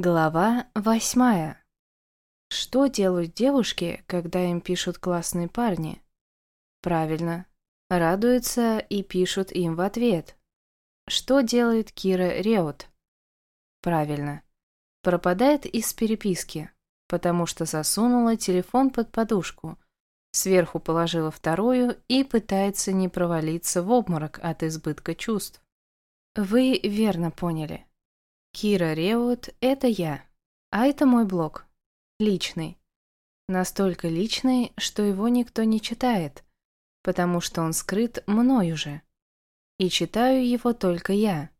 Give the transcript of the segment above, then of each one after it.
Глава восьмая. Что делают девушки, когда им пишут классные парни? Правильно, радуются и пишут им в ответ. Что делает Кира Реут? Правильно, пропадает из переписки, потому что засунула телефон под подушку, сверху положила вторую и пытается не провалиться в обморок от избытка чувств. Вы верно поняли. Кира Реут — это я. А это мой блог. Личный. Настолько личный, что его никто не читает, потому что он скрыт мной уже. И читаю его только я.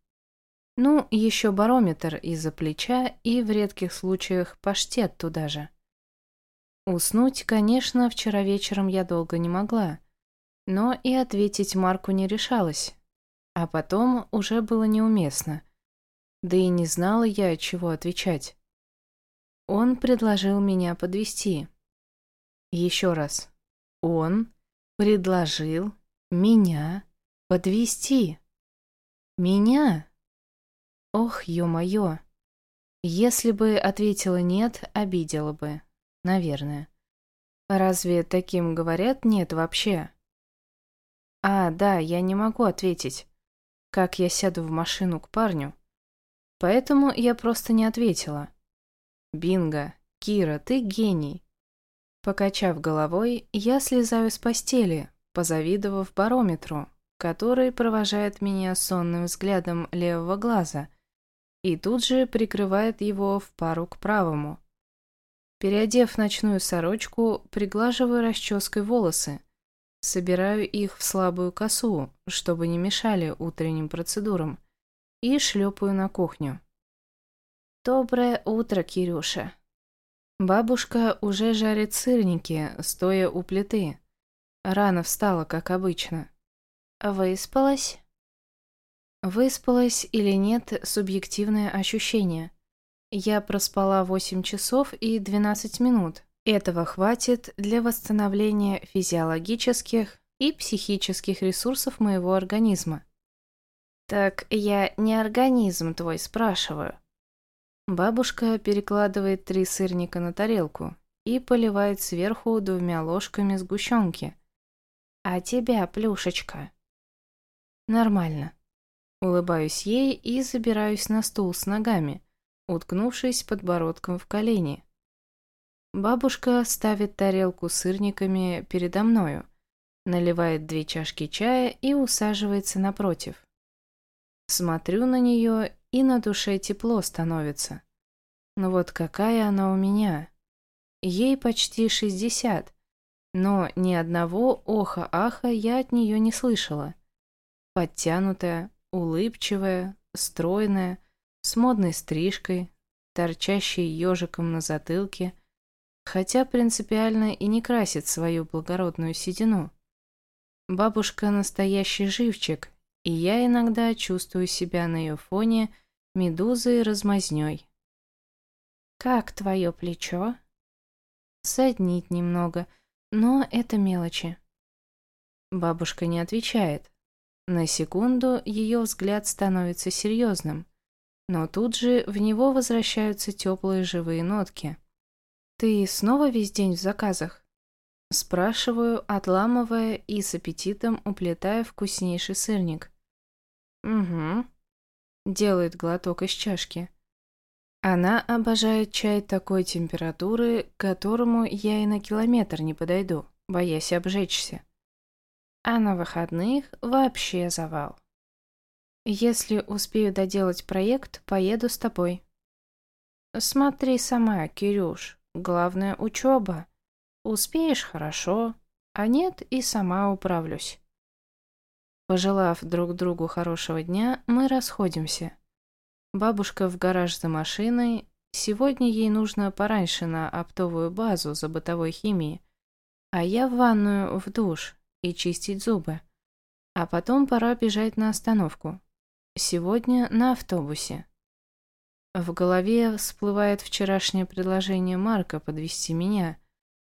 Ну, еще барометр из-за плеча и в редких случаях паштет туда же. Уснуть, конечно, вчера вечером я долго не могла, но и ответить Марку не решалась. А потом уже было неуместно. Да и не знала я, чего отвечать. Он предложил меня подвести. Еще раз. Он предложил меня подвести. Меня? Ох, ё-моё. Если бы ответила «нет», обидела бы. Наверное. Разве таким говорят «нет» вообще? А, да, я не могу ответить. Как я сяду в машину к парню? Поэтому я просто не ответила. «Бинго! Кира, ты гений!» Покачав головой, я слезаю с постели, позавидовав барометру, который провожает меня сонным взглядом левого глаза и тут же прикрывает его в пару к правому. Переодев ночную сорочку, приглаживаю расческой волосы, собираю их в слабую косу, чтобы не мешали утренним процедурам, и шлепаю на кухню. «Доброе утро, Кирюша!» Бабушка уже жарит сырники, стоя у плиты. Рано встала, как обычно. «Выспалась?» Выспалась или нет – субъективное ощущение. Я проспала 8 часов и 12 минут. Этого хватит для восстановления физиологических и психических ресурсов моего организма. «Так я не организм твой спрашиваю». Бабушка перекладывает три сырника на тарелку и поливает сверху двумя ложками сгущенки. «А тебя, плюшечка?» «Нормально». Улыбаюсь ей и забираюсь на стул с ногами, уткнувшись подбородком в колени. Бабушка ставит тарелку с сырниками передо мною, наливает две чашки чая и усаживается напротив. Смотрю на нее, и на душе тепло становится. Но вот какая она у меня. Ей почти шестьдесят, но ни одного оха-аха я от нее не слышала. Подтянутая, улыбчивая, стройная, с модной стрижкой, торчащей ежиком на затылке, хотя принципиально и не красит свою благородную седину. Бабушка настоящий живчик, и я иногда чувствую себя на ее фоне медузой размазней. «Как твое плечо?» «Саднить немного, но это мелочи». Бабушка не отвечает. На секунду ее взгляд становится серьезным, но тут же в него возвращаются теплые живые нотки. «Ты снова весь день в заказах?» Спрашиваю, отламывая и с аппетитом уплетая вкуснейший сырник. «Угу», — делает глоток из чашки. Она обожает чай такой температуры, к которому я и на километр не подойду, боясь обжечься. А на выходных вообще завал. Если успею доделать проект, поеду с тобой. Смотри сама, Кирюш, главное учеба. Успеешь – хорошо, а нет – и сама управлюсь. Пожелав друг другу хорошего дня, мы расходимся. Бабушка в гараж за машиной. Сегодня ей нужно пораньше на оптовую базу за бытовой химией, а я в ванную в душ и чистить зубы. А потом пора бежать на остановку. Сегодня на автобусе. В голове всплывает вчерашнее предложение Марка подвести меня,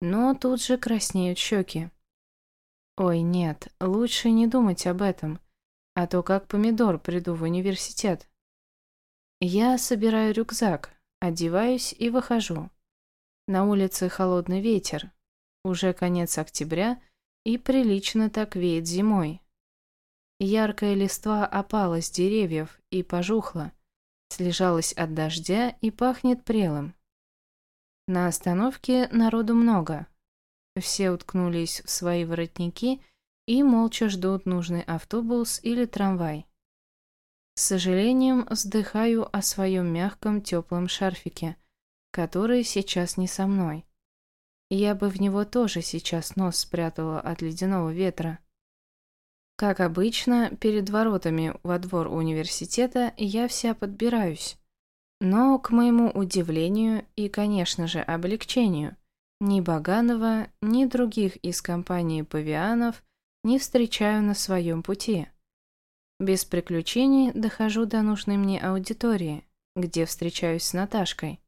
но тут же краснеют щеки. Ой, нет, лучше не думать об этом, а то как помидор приду в университет. Я собираю рюкзак, Одеваюсь и выхожу. На улице холодный ветер. Уже конец октября и прилично так веет зимой. Яркая листва опала с деревьев и пожухла, слежалась от дождя и пахнет прелым. На остановке народу много. Все уткнулись в свои воротники и молча ждут нужный автобус или трамвай. С сожалением вздыхаю о своем мягком теплом шарфике, который сейчас не со мной. Я бы в него тоже сейчас нос спрятала от ледяного ветра. Как обычно, перед воротами во двор университета я вся подбираюсь. Но, к моему удивлению и, конечно же, облегчению, ни Баганова, ни других из компании павианов не встречаю на своем пути. Без приключений дохожу до нужной мне аудитории, где встречаюсь с Наташкой.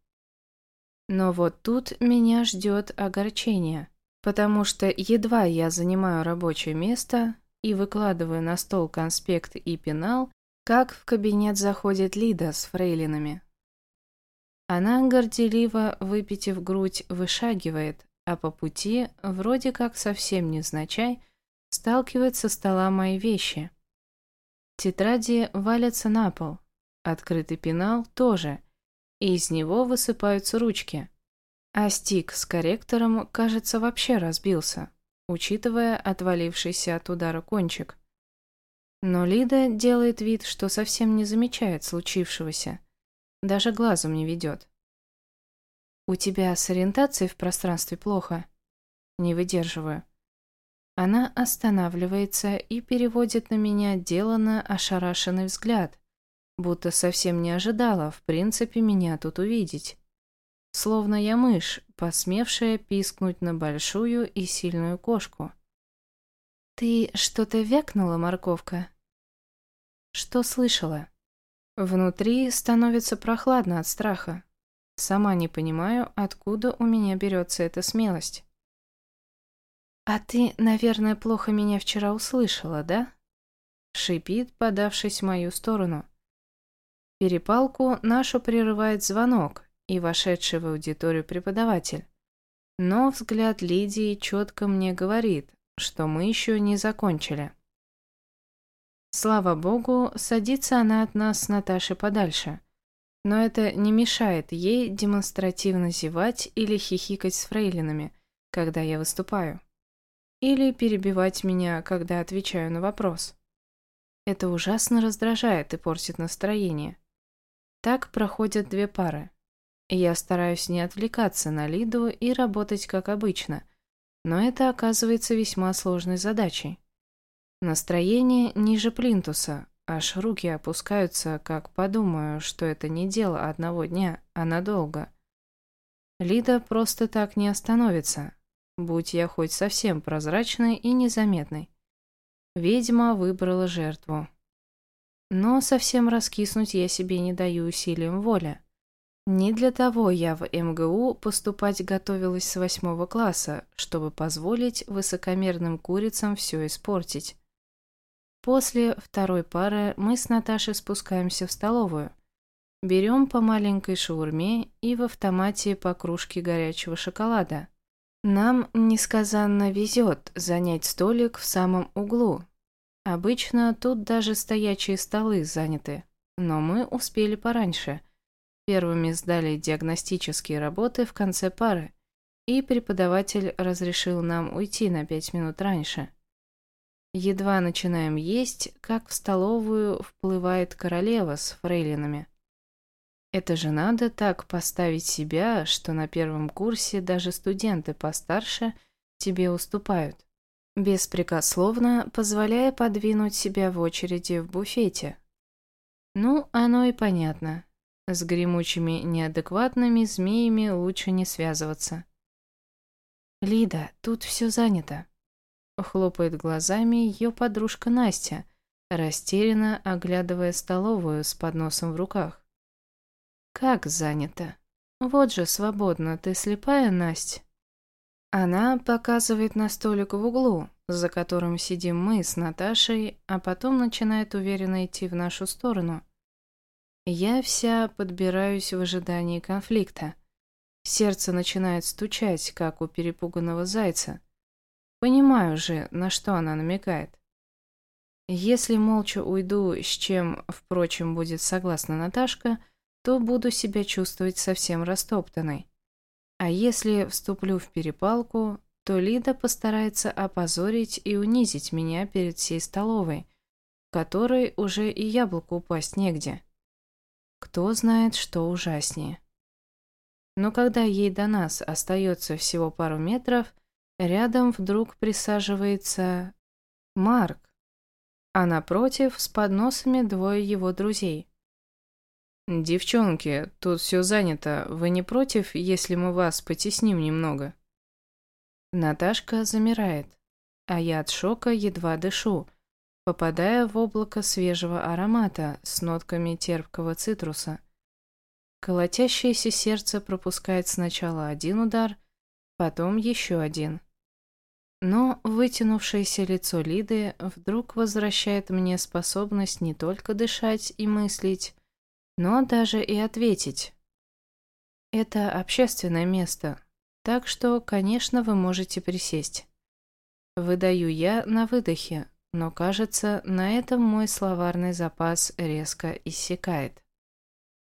Но вот тут меня ждет огорчение, потому что едва я занимаю рабочее место и выкладываю на стол конспект и пенал, как в кабинет заходит Лида с фрейлинами. Она горделиво, выпитив грудь, вышагивает, а по пути, вроде как совсем незначай, сталкивает со стола мои вещи – Тетради валятся на пол. Открытый пенал тоже. И из него высыпаются ручки. А стик с корректором, кажется, вообще разбился, учитывая отвалившийся от удара кончик. Но Лида делает вид, что совсем не замечает случившегося. Даже глазом не ведет. «У тебя с ориентацией в пространстве плохо?» Не выдерживаю. Она останавливается и переводит на меня деланно ошарашенный взгляд, будто совсем не ожидала, в принципе, меня тут увидеть. Словно я мышь, посмевшая пискнуть на большую и сильную кошку. «Ты что-то вякнула, морковка?» «Что слышала?» Внутри становится прохладно от страха. Сама не понимаю, откуда у меня берется эта смелость. «А ты, наверное, плохо меня вчера услышала, да?» Шипит, подавшись в мою сторону. Перепалку нашу прерывает звонок и вошедший в аудиторию преподаватель. Но взгляд Лидии четко мне говорит, что мы еще не закончили. Слава богу, садится она от нас с Наташей подальше. Но это не мешает ей демонстративно зевать или хихикать с фрейлинами, когда я выступаю или перебивать меня, когда отвечаю на вопрос. Это ужасно раздражает и портит настроение. Так проходят две пары. Я стараюсь не отвлекаться на Лиду и работать как обычно, но это оказывается весьма сложной задачей. Настроение ниже плинтуса, аж руки опускаются, как подумаю, что это не дело одного дня, а надолго. Лида просто так не остановится, будь я хоть совсем прозрачной и незаметной. Ведьма выбрала жертву. Но совсем раскиснуть я себе не даю усилием воли. Не для того я в МГУ поступать готовилась с восьмого класса, чтобы позволить высокомерным курицам все испортить. После второй пары мы с Наташей спускаемся в столовую. Берем по маленькой шаурме и в автомате по кружке горячего шоколада. Нам несказанно везет занять столик в самом углу. Обычно тут даже стоячие столы заняты, но мы успели пораньше. Первыми сдали диагностические работы в конце пары, и преподаватель разрешил нам уйти на пять минут раньше. Едва начинаем есть, как в столовую вплывает королева с фрейлинами. Это же надо так поставить себя, что на первом курсе даже студенты постарше тебе уступают, беспрекословно позволяя подвинуть себя в очереди в буфете. Ну, оно и понятно. С гремучими неадекватными змеями лучше не связываться. «Лида, тут все занято», — хлопает глазами ее подружка Настя, растерянно оглядывая столовую с подносом в руках. Как занято? Вот же свободно, ты слепая, Насть? Она показывает на столик в углу, за которым сидим мы с Наташей, а потом начинает уверенно идти в нашу сторону. Я вся подбираюсь в ожидании конфликта. Сердце начинает стучать, как у перепуганного зайца. Понимаю же, на что она намекает. Если молча уйду, с чем, впрочем, будет согласна Наташка, то буду себя чувствовать совсем растоптанной. А если вступлю в перепалку, то Лида постарается опозорить и унизить меня перед всей столовой, в которой уже и яблоку упасть негде. Кто знает, что ужаснее. Но когда ей до нас остается всего пару метров, рядом вдруг присаживается Марк, а напротив с подносами двое его друзей. «Девчонки, тут все занято. Вы не против, если мы вас потесним немного?» Наташка замирает, а я от шока едва дышу, попадая в облако свежего аромата с нотками терпкого цитруса. Колотящееся сердце пропускает сначала один удар, потом еще один. Но вытянувшееся лицо Лиды вдруг возвращает мне способность не только дышать и мыслить, но даже и ответить. Это общественное место, так что, конечно, вы можете присесть. Выдаю я на выдохе, но, кажется, на этом мой словарный запас резко иссякает.